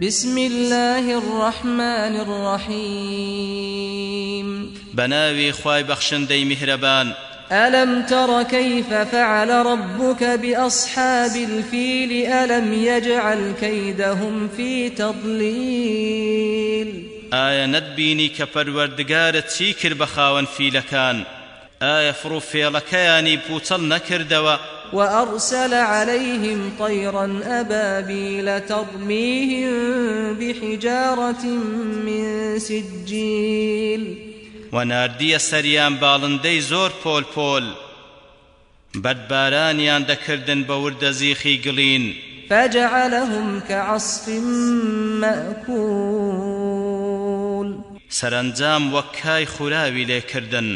بسم الله الرحمن الرحيم. بەناوی خوای بەخشندەی میهرەبان ألم تر كيف فعل ربك بأصحاب الفيل؟ ألم يجعل كيدهم في تضليل؟ ئایا نەتبینی کە پەروەردگارت چی کرد بە خاوەن فیلەکان ئایا فڕوفێڵەکەیانی بەتاڵ نەکردەوە وأرسل عليهم طيرا أبابيل ترميهم بحجارة من سجيل. و ناردییە سەریان باڵندەی زۆر پۆل پۆل بەردبارانیان دەکردن بە ورد زیخی قوڕین. فجعلهم كعصف مأكول. سەرەنجام وەک کای خوراوی لێکردن.